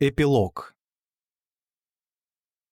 Эпилог.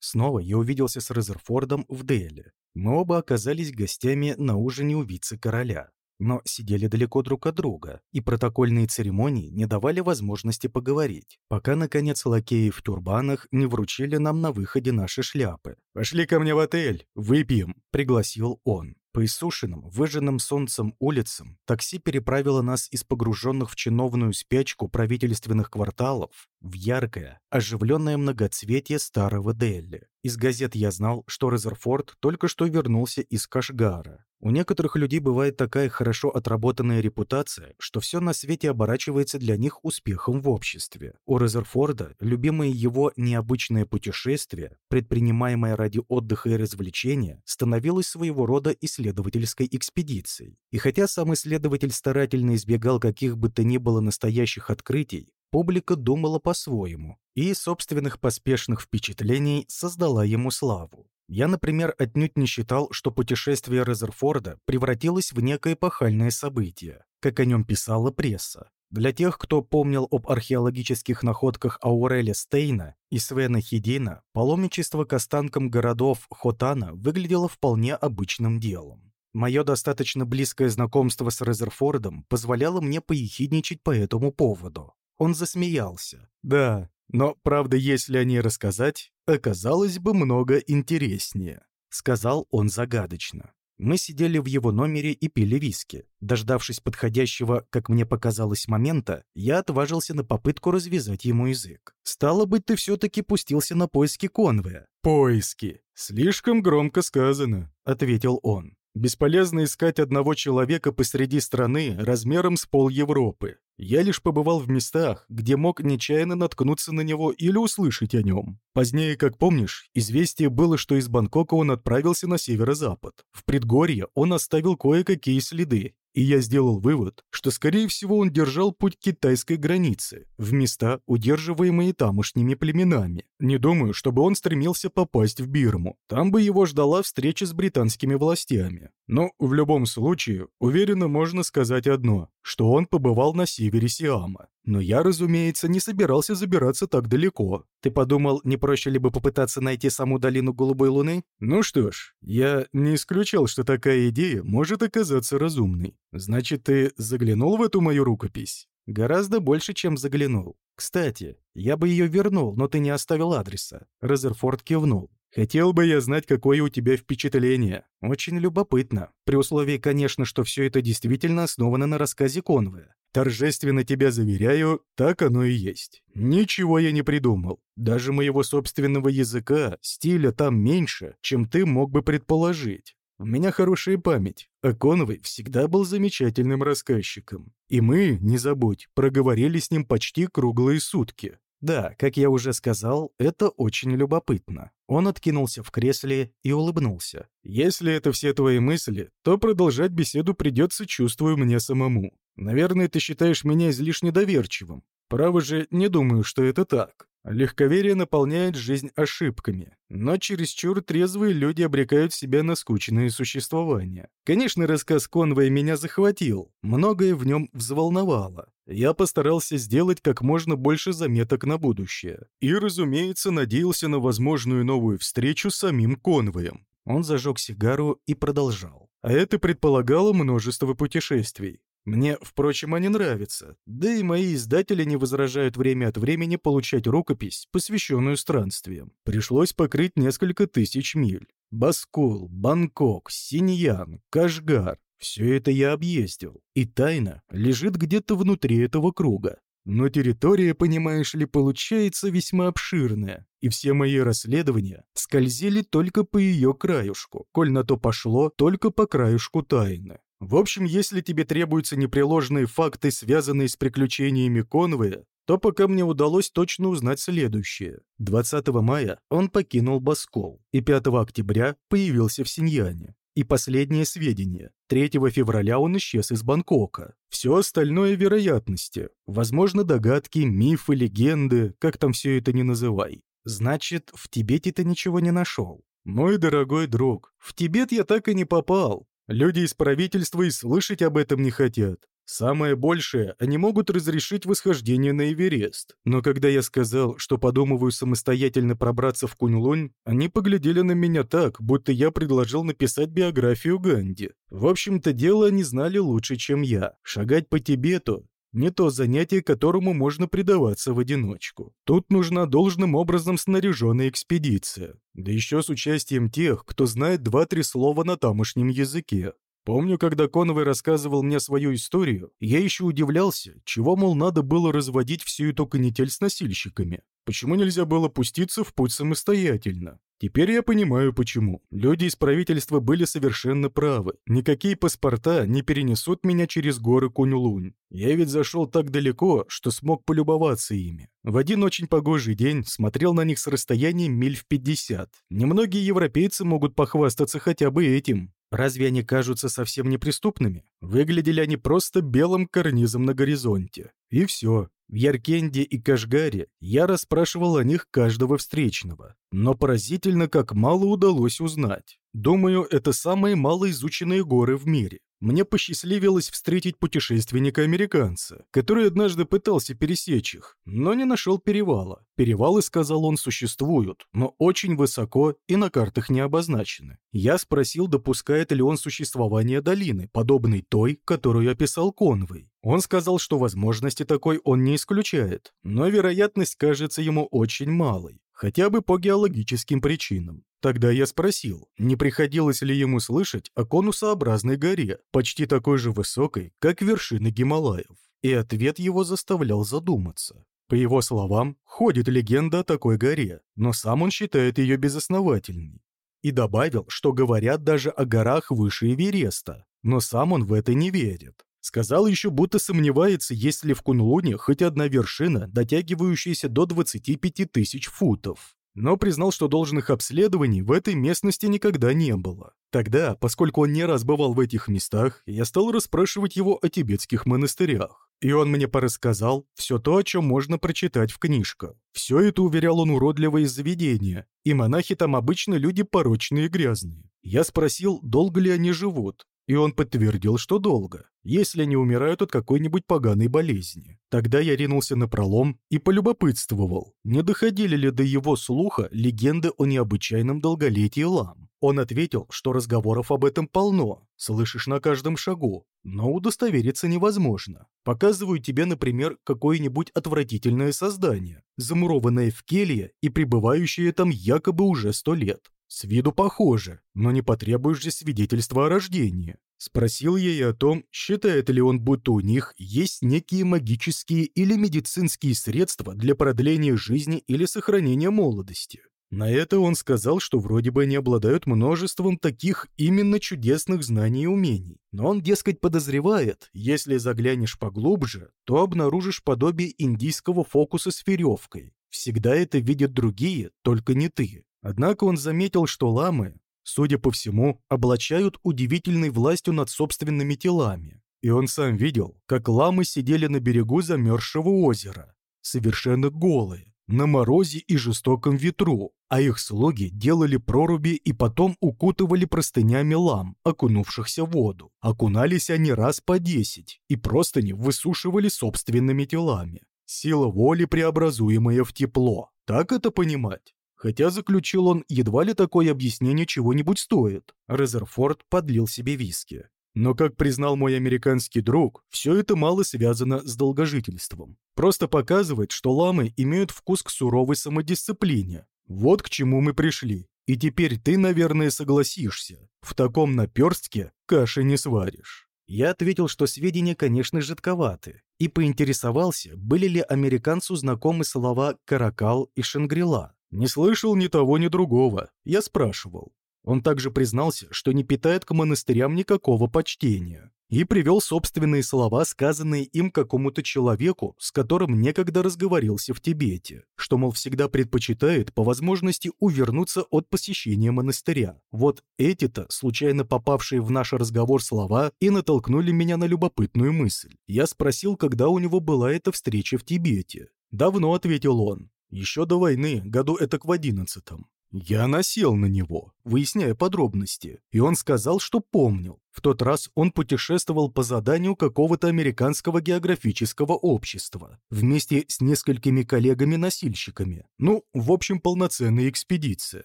Снова я увиделся с Резерфордом в Деле. Мы оба оказались гостями на ужине у вице-короля, но сидели далеко друг от друга, и протокольные церемонии не давали возможности поговорить, пока, наконец, лакеи в тюрбанах не вручили нам на выходе наши шляпы. «Пошли ко мне в отель, выпьем», — пригласил он. По иссушенным, выжженным солнцем улицам такси переправило нас из погруженных в чиновную спячку правительственных кварталов в яркое, оживленное многоцветие старого Дели. Из газет я знал, что Резерфорд только что вернулся из Кашгара. У некоторых людей бывает такая хорошо отработанная репутация, что все на свете оборачивается для них успехом в обществе. У Резерфорда любимое его необычное путешествие, предпринимаемое ради отдыха и развлечения, становилось своего рода исследовательской экспедицией. И хотя сам исследователь старательно избегал каких бы то ни было настоящих открытий, публика думала по-своему и собственных поспешных впечатлений создала ему славу. Я, например, отнюдь не считал, что путешествие Резерфорда превратилось в некое эпохальное событие, как о нем писала пресса. Для тех, кто помнил об археологических находках Ауреля Стейна и Свена Хидина, паломничество к останкам городов Хотана выглядело вполне обычным делом. Мое достаточно близкое знакомство с Резерфордом позволяло мне поехидничать по этому поводу. Он засмеялся. «Да, но, правда, если о ней рассказать, оказалось бы много интереснее», — сказал он загадочно. Мы сидели в его номере и пили виски. Дождавшись подходящего, как мне показалось, момента, я отважился на попытку развязать ему язык. «Стало быть, ты все-таки пустился на поиски Конвея». «Поиски. Слишком громко сказано», — ответил он. «Бесполезно искать одного человека посреди страны размером с пол Европы. Я лишь побывал в местах, где мог нечаянно наткнуться на него или услышать о нем. Позднее, как помнишь, известие было, что из Бангкока он отправился на северо-запад. В предгорье он оставил кое-какие следы, и я сделал вывод, что, скорее всего, он держал путь к китайской границе, в места, удерживаемые тамошними племенами. Не думаю, чтобы он стремился попасть в Бирму. Там бы его ждала встреча с британскими властями. Но в любом случае, уверенно можно сказать одно, что он побывал на севере Сиама. Но я, разумеется, не собирался забираться так далеко. Ты подумал, не проще ли бы попытаться найти саму долину Голубой Луны? Ну что ж, я не исключал, что такая идея может оказаться разумной. Значит, ты заглянул в эту мою рукопись? Гораздо больше, чем заглянул. Кстати, я бы ее вернул, но ты не оставил адреса. Резерфорд кивнул. Хотел бы я знать, какое у тебя впечатление. Очень любопытно. При условии, конечно, что все это действительно основано на рассказе Конве. Торжественно тебя заверяю, так оно и есть. Ничего я не придумал. Даже моего собственного языка, стиля там меньше, чем ты мог бы предположить. У меня хорошая память, а Конвой всегда был замечательным рассказчиком. И мы, не забудь, проговорили с ним почти круглые сутки. Да, как я уже сказал, это очень любопытно. Он откинулся в кресле и улыбнулся. Если это все твои мысли, то продолжать беседу придется, чувствую, мне самому. Наверное, ты считаешь меня излишне доверчивым. Право же, не думаю, что это так. Легковерие наполняет жизнь ошибками, но чересчур трезвые люди обрекают себя на скучное существование. Конечно, рассказ Конвоя меня захватил, многое в нем взволновало. Я постарался сделать как можно больше заметок на будущее. И, разумеется, надеялся на возможную новую встречу с самим Конвоем. Он зажег сигару и продолжал. А это предполагало множество путешествий. Мне, впрочем, они нравятся, да и мои издатели не возражают время от времени получать рукопись, посвященную странствиям. Пришлось покрыть несколько тысяч миль. Баскул, Бангкок, Синьян, Кашгар — все это я объездил, и тайна лежит где-то внутри этого круга. Но территория, понимаешь ли, получается весьма обширная, и все мои расследования скользили только по ее краюшку, коль на то пошло, только по краюшку тайны. В общем, если тебе требуются непреложные факты, связанные с приключениями Конвея, то пока мне удалось точно узнать следующее. 20 мая он покинул Баскол, и 5 октября появился в Синьяне. И последнее сведение. 3 февраля он исчез из Бангкока. Все остальное вероятности. Возможно, догадки, мифы, легенды, как там все это не называй. Значит, в Тибете ты ничего не нашел. Мой дорогой друг, в Тибет я так и не попал. Люди из правительства и слышать об этом не хотят. Самое большее, они могут разрешить восхождение на Эверест. Но когда я сказал, что подумываю самостоятельно пробраться в Кунь-Лунь, они поглядели на меня так, будто я предложил написать биографию Ганди. В общем-то, дело они знали лучше, чем я. Шагать по Тибету не то занятие, которому можно предаваться в одиночку. Тут нужна должным образом снаряженная экспедиция. Да еще с участием тех, кто знает два-три слова на тамошнем языке. Помню, когда Коновый рассказывал мне свою историю, я еще удивлялся, чего, мол, надо было разводить всю эту канитель с носильщиками. Почему нельзя было пуститься в путь самостоятельно? Теперь я понимаю, почему. Люди из правительства были совершенно правы. Никакие паспорта не перенесут меня через горы Кунь-Лунь. Я ведь зашел так далеко, что смог полюбоваться ими. В один очень погожий день смотрел на них с расстояния миль в 50. Немногие европейцы могут похвастаться хотя бы этим. Разве они кажутся совсем неприступными? Выглядели они просто белым карнизом на горизонте. И все. В Яркенде и Кашгаре я расспрашивал о них каждого встречного. Но поразительно, как мало удалось узнать. Думаю, это самые малоизученные горы в мире. Мне посчастливилось встретить путешественника-американца, который однажды пытался пересечь их, но не нашел перевала. Перевалы, сказал он, существуют, но очень высоко и на картах не обозначены. Я спросил, допускает ли он существование долины, подобной той, которую описал Конвой. Он сказал, что возможности такой он не исключает, но вероятность кажется ему очень малой. Хотя бы по геологическим причинам. Тогда я спросил, не приходилось ли ему слышать о конусообразной горе, почти такой же высокой, как вершины Гималаев. И ответ его заставлял задуматься. По его словам, ходит легенда о такой горе, но сам он считает ее безосновательной. И добавил, что говорят даже о горах выше Эвереста, но сам он в это не верит. Сказал еще, будто сомневается, есть ли в Кунлуне хоть одна вершина, дотягивающаяся до 25 тысяч футов. Но признал, что должных обследований в этой местности никогда не было. Тогда, поскольку он не раз бывал в этих местах, я стал расспрашивать его о тибетских монастырях. И он мне порассказал все то, о чем можно прочитать в книжках. Все это, уверял он, уродливое заведение, и монахи там обычно люди порочные и грязные. Я спросил, долго ли они живут, и он подтвердил, что долго, если они умирают от какой-нибудь поганой болезни. Тогда я ринулся на пролом и полюбопытствовал, не доходили ли до его слуха легенды о необычайном долголетии лам. Он ответил, что разговоров об этом полно, слышишь на каждом шагу, но удостовериться невозможно. Показываю тебе, например, какое-нибудь отвратительное создание, замурованное в келье и пребывающее там якобы уже сто лет. С виду похоже, но не потребуешь же свидетельства о рождении. Спросил я и о том, считает ли он, будто у них есть некие магические или медицинские средства для продления жизни или сохранения молодости. На это он сказал, что вроде бы они обладают множеством таких именно чудесных знаний и умений. Но он, дескать, подозревает, если заглянешь поглубже, то обнаружишь подобие индийского фокуса с веревкой. Всегда это видят другие, только не ты. Однако он заметил, что ламы, судя по всему, облачают удивительной властью над собственными телами. И он сам видел, как ламы сидели на берегу замерзшего озера, совершенно голые, на морозе и жестоком ветру, а их слуги делали проруби и потом укутывали простынями лам, окунувшихся в воду. Окунались они раз по десять и просто не высушивали собственными телами. Сила воли, преобразуемая в тепло. Так это понимать? Хотя, заключил он, едва ли такое объяснение чего-нибудь стоит. Резерфорд подлил себе виски. Но, как признал мой американский друг, все это мало связано с долгожительством. Просто показывает, что ламы имеют вкус к суровой самодисциплине. Вот к чему мы пришли. И теперь ты, наверное, согласишься. В таком наперстке каши не сваришь. Я ответил, что сведения, конечно, жидковаты, и поинтересовался, были ли американцу знакомы слова «каракал» и «шангрила». Не слышал ни того, ни другого. Я спрашивал. Он также признался, что не питает к монастырям никакого почтения. И привел собственные слова, сказанные им какому-то человеку, с которым некогда разговорился в Тибете, что, мол, всегда предпочитает по возможности увернуться от посещения монастыря. Вот эти-то, случайно попавшие в наш разговор слова, и натолкнули меня на любопытную мысль. Я спросил, когда у него была эта встреча в Тибете. «Давно», — ответил он. Еще до войны, году этак в одиннадцатом. Я насел на него, выясняя подробности, и он сказал, что помнил. В тот раз он путешествовал по заданию какого-то американского географического общества вместе с несколькими коллегами-носильщиками. Ну, в общем, полноценная экспедиция.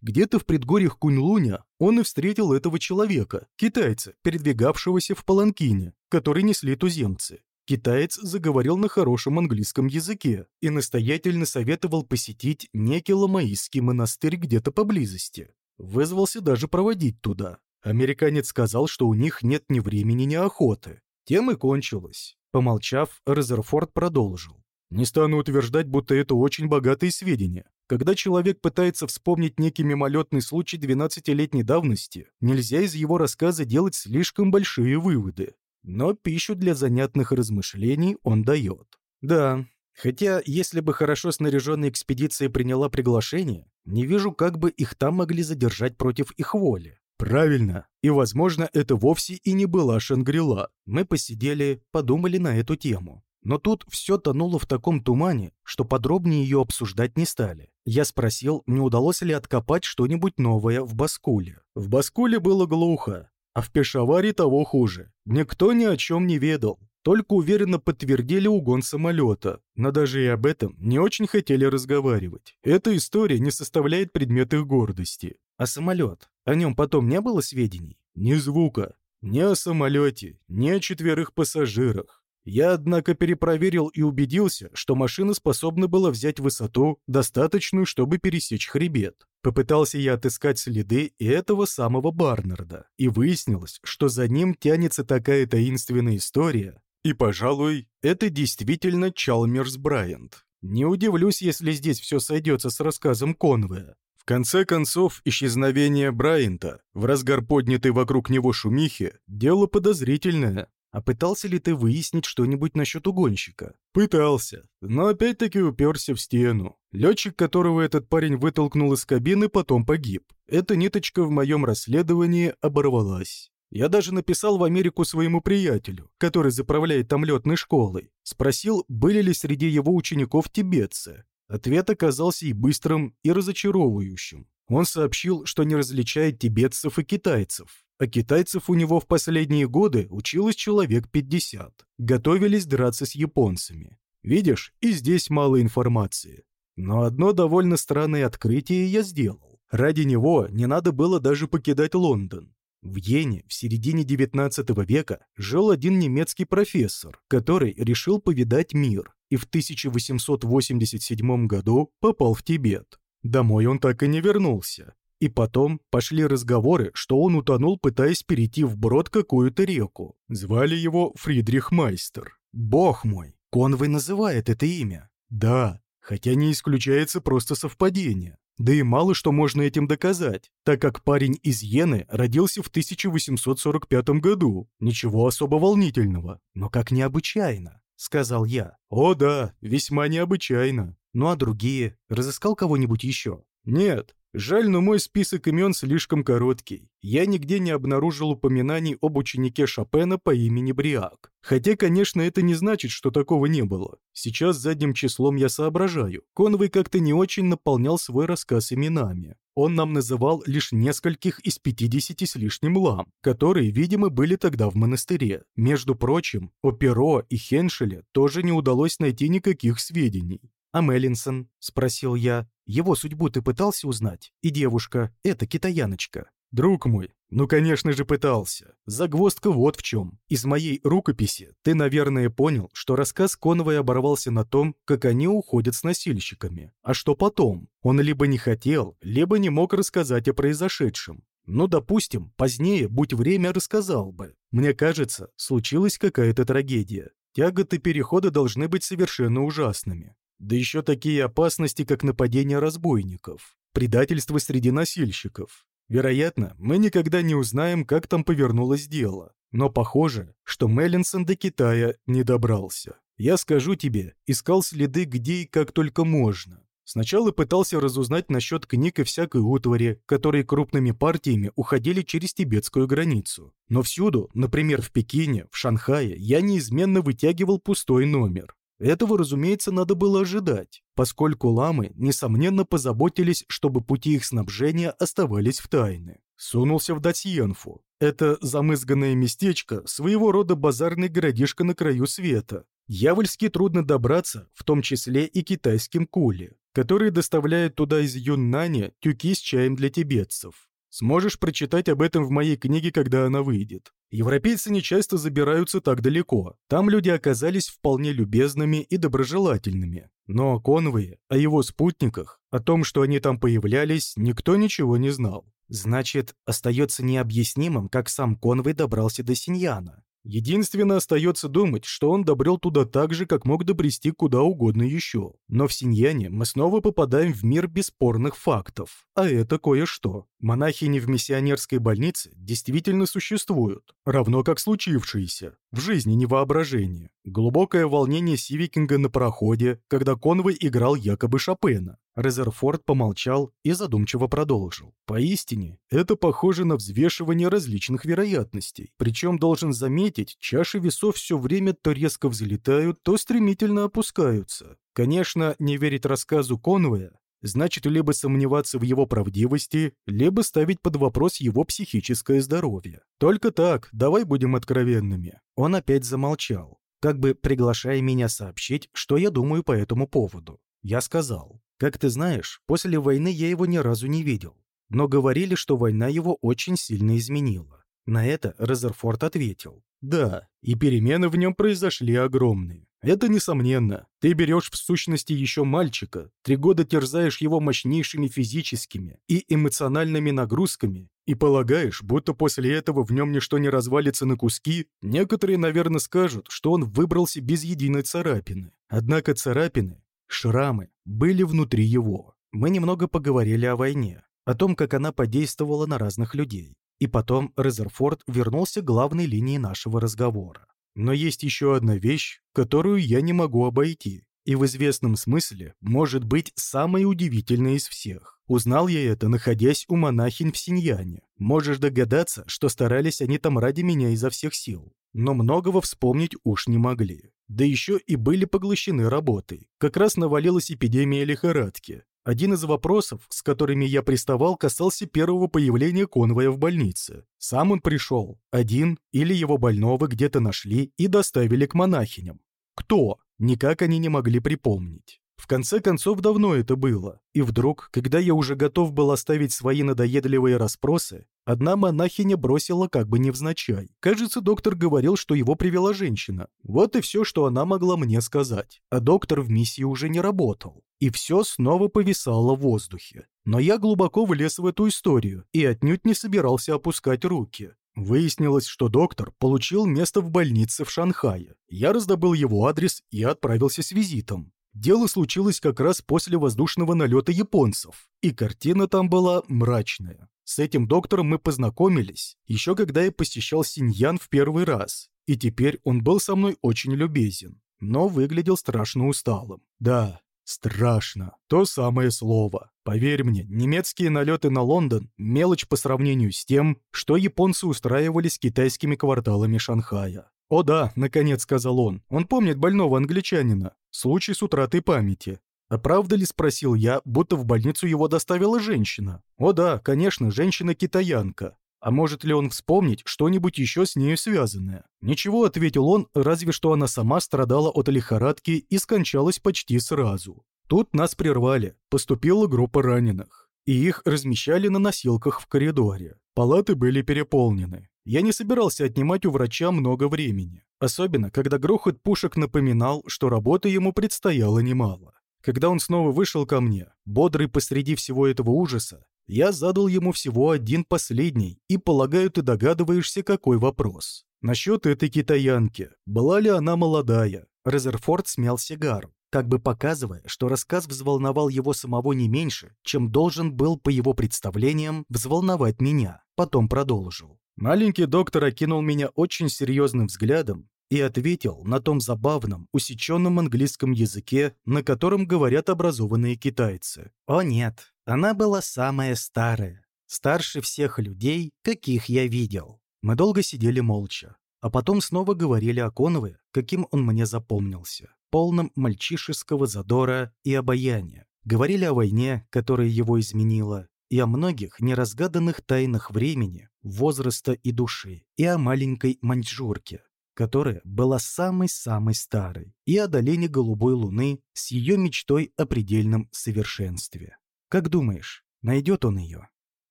Где-то в предгорьях Куньлуня он и встретил этого человека, китайца, передвигавшегося в паланкине, который несли туземцы. Китаец заговорил на хорошем английском языке и настоятельно советовал посетить некий ламаистский монастырь где-то поблизости. Вызвался даже проводить туда. Американец сказал, что у них нет ни времени, ни охоты. Тем и кончилось. Помолчав, Резерфорд продолжил. Не стану утверждать, будто это очень богатые сведения. Когда человек пытается вспомнить некий мимолетный случай 12-летней давности, нельзя из его рассказа делать слишком большие выводы но пищу для занятных размышлений он дает. Да, хотя если бы хорошо снаряженная экспедиция приняла приглашение, не вижу, как бы их там могли задержать против их воли. Правильно, и, возможно, это вовсе и не была Шангрила. Мы посидели, подумали на эту тему. Но тут все тонуло в таком тумане, что подробнее ее обсуждать не стали. Я спросил, не удалось ли откопать что-нибудь новое в Баскуле. В Баскуле было глухо, а в Пешаваре того хуже. Никто ни о чем не ведал. Только уверенно подтвердили угон самолета, но даже и об этом не очень хотели разговаривать. Эта история не составляет предмет их гордости. А самолет? О нем потом не было сведений? Ни звука. Ни о самолете, ни о четверых пассажирах. Я, однако, перепроверил и убедился, что машина способна была взять высоту, достаточную, чтобы пересечь хребет. Попытался я отыскать следы и этого самого Барнарда, и выяснилось, что за ним тянется такая таинственная история, и, пожалуй, это действительно Чалмерс Брайант. Не удивлюсь, если здесь все сойдется с рассказом Конвея. В конце концов, исчезновение Брайанта, в разгар поднятой вокруг него шумихи, дело подозрительное. А пытался ли ты выяснить что-нибудь насчет угонщика? Пытался, но опять-таки уперся в стену. Летчик, которого этот парень вытолкнул из кабины, потом погиб. Эта ниточка в моем расследовании оборвалась. Я даже написал в Америку своему приятелю, который заправляет там летной школой. Спросил, были ли среди его учеников тибетцы. Ответ оказался и быстрым, и разочаровывающим. Он сообщил, что не различает тибетцев и китайцев. А китайцев у него в последние годы училось человек 50. Готовились драться с японцами. Видишь, и здесь мало информации. Но одно довольно странное открытие я сделал. Ради него не надо было даже покидать Лондон. В Йене в середине XIX века жил один немецкий профессор, который решил повидать мир и в 1887 году попал в Тибет. Домой он так и не вернулся, и потом пошли разговоры, что он утонул, пытаясь перейти вброд какую-то реку. Звали его Фридрих Майстер. Бог мой, Конвой называет это имя. Да, хотя не исключается просто совпадение. Да и мало что можно этим доказать, так как парень из Йены родился в 1845 году. Ничего особо волнительного, но как необычайно, сказал я. О да, весьма необычайно. Ну а другие? Разыскал кого-нибудь еще? Нет, Жаль, но мой список имен слишком короткий. Я нигде не обнаружил упоминаний об ученике Шопена по имени Бриак. Хотя, конечно, это не значит, что такого не было. Сейчас задним числом я соображаю. Конвой как-то не очень наполнял свой рассказ именами. Он нам называл лишь нескольких из 50 с лишним лам, которые, видимо, были тогда в монастыре. Между прочим, о Перо и Хеншеле тоже не удалось найти никаких сведений. «А Меллинсон?» — спросил я. «Его судьбу ты пытался узнать? И девушка, эта китаяночка». «Друг мой, ну, конечно же, пытался. Загвоздка вот в чем. Из моей рукописи ты, наверное, понял, что рассказ Коновой оборвался на том, как они уходят с носильщиками. А что потом? Он либо не хотел, либо не мог рассказать о произошедшем. Ну, допустим, позднее, будь время, рассказал бы. Мне кажется, случилась какая-то трагедия. Тяготы перехода должны быть совершенно ужасными. Да еще такие опасности, как нападение разбойников, предательство среди носильщиков. Вероятно, мы никогда не узнаем, как там повернулось дело. Но похоже, что Меллинсон до Китая не добрался. Я скажу тебе, искал следы где и как только можно. Сначала пытался разузнать насчет книг и всякой утвари, которые крупными партиями уходили через тибетскую границу. Но всюду, например, в Пекине, в Шанхае, я неизменно вытягивал пустой номер. Этого, разумеется, надо было ожидать, поскольку ламы, несомненно, позаботились, чтобы пути их снабжения оставались в тайне. Сунулся в Датьенфу. Это замызганное местечко, своего рода базарный городишко на краю света. Дьявольски трудно добраться, в том числе и китайским кули, которые доставляют туда из Юннани тюки с чаем для тибетцев. Сможешь прочитать об этом в моей книге, когда она выйдет. Европейцы не часто забираются так далеко. Там люди оказались вполне любезными и доброжелательными. Но о Конвое, о его спутниках, о том, что они там появлялись, никто ничего не знал. Значит, остается необъяснимым, как сам Конвой добрался до Синьяна. Единственно остается думать, что он добрел туда так же, как мог добрести куда угодно еще. Но в Синьяне мы снова попадаем в мир бесспорных фактов. А это кое-что. Монахини в миссионерской больнице действительно существуют, равно как случившиеся. В жизни невоображение. Глубокое волнение Сивикинга на проходе, когда Конвой играл якобы Шопена. Резерфорд помолчал и задумчиво продолжил. Поистине, это похоже на взвешивание различных вероятностей. Причем, должен заметить, чаши весов все время то резко взлетают, то стремительно опускаются. Конечно, не верить рассказу Конвоя значит либо сомневаться в его правдивости, либо ставить под вопрос его психическое здоровье. Только так, давай будем откровенными. Он опять замолчал, как бы приглашая меня сообщить, что я думаю по этому поводу. Я сказал, как ты знаешь, после войны я его ни разу не видел. Но говорили, что война его очень сильно изменила. На это Резерфорд ответил. Да, и перемены в нем произошли огромные. Это несомненно. Ты берешь в сущности еще мальчика, три года терзаешь его мощнейшими физическими и эмоциональными нагрузками и полагаешь, будто после этого в нем ничто не развалится на куски, некоторые, наверное, скажут, что он выбрался без единой царапины. Однако царапины Шрамы были внутри его. Мы немного поговорили о войне, о том, как она подействовала на разных людей. И потом Резерфорд вернулся к главной линии нашего разговора. Но есть еще одна вещь, которую я не могу обойти, и в известном смысле может быть самой удивительной из всех. Узнал я это, находясь у монахинь в Синьяне. Можешь догадаться, что старались они там ради меня изо всех сил. Но многого вспомнить уж не могли. Да еще и были поглощены работой. Как раз навалилась эпидемия лихорадки. Один из вопросов, с которыми я приставал, касался первого появления конвоя в больнице. Сам он пришел, один или его больного где-то нашли и доставили к монахиням. Кто? Никак они не могли припомнить. В конце концов, давно это было. И вдруг, когда я уже готов был оставить свои надоедливые расспросы, одна монахиня бросила как бы невзначай. Кажется, доктор говорил, что его привела женщина. Вот и все, что она могла мне сказать. А доктор в миссии уже не работал. И все снова повисало в воздухе. Но я глубоко влез в эту историю и отнюдь не собирался опускать руки. Выяснилось, что доктор получил место в больнице в Шанхае. Я раздобыл его адрес и отправился с визитом. Дело случилось как раз после воздушного налета японцев, и картина там была мрачная. С этим доктором мы познакомились, еще когда я посещал Синьян в первый раз, и теперь он был со мной очень любезен, но выглядел страшно усталым. Да, страшно, то самое слово. Поверь мне, немецкие налеты на Лондон – мелочь по сравнению с тем, что японцы устраивали с китайскими кварталами Шанхая. «О да», — наконец сказал он, — «он помнит больного англичанина. Случай с утратой памяти». «А правда ли?» — спросил я, будто в больницу его доставила женщина. «О да, конечно, женщина-китаянка. А может ли он вспомнить что-нибудь еще с нею связанное?» «Ничего», — ответил он, разве что она сама страдала от лихорадки и скончалась почти сразу. Тут нас прервали. Поступила группа раненых. И их размещали на носилках в коридоре. Палаты были переполнены. Я не собирался отнимать у врача много времени, особенно когда грохот пушек напоминал, что работы ему предстояло немало. Когда он снова вышел ко мне, бодрый посреди всего этого ужаса, я задал ему всего один последний, и, полагаю, ты догадываешься, какой вопрос. Насчет этой китаянки. Была ли она молодая? Резерфорд смял сигару, как бы показывая, что рассказ взволновал его самого не меньше, чем должен был, по его представлениям, взволновать меня. Потом продолжил. Маленький доктор окинул меня очень серьезным взглядом и ответил на том забавном, усеченном английском языке, на котором говорят образованные китайцы. «О нет, она была самая старая, старше всех людей, каких я видел». Мы долго сидели молча, а потом снова говорили о Конове, каким он мне запомнился. полном мальчишеского задора и обаяния. Говорили о войне, которая его изменила, и о многих неразгаданных тайнах времени, возраста и души, и о маленькой маньчжурке, которая была самой-самой старой, и о долине голубой луны с ее мечтой о предельном совершенстве. «Как думаешь, найдет он ее?» —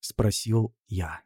спросил я.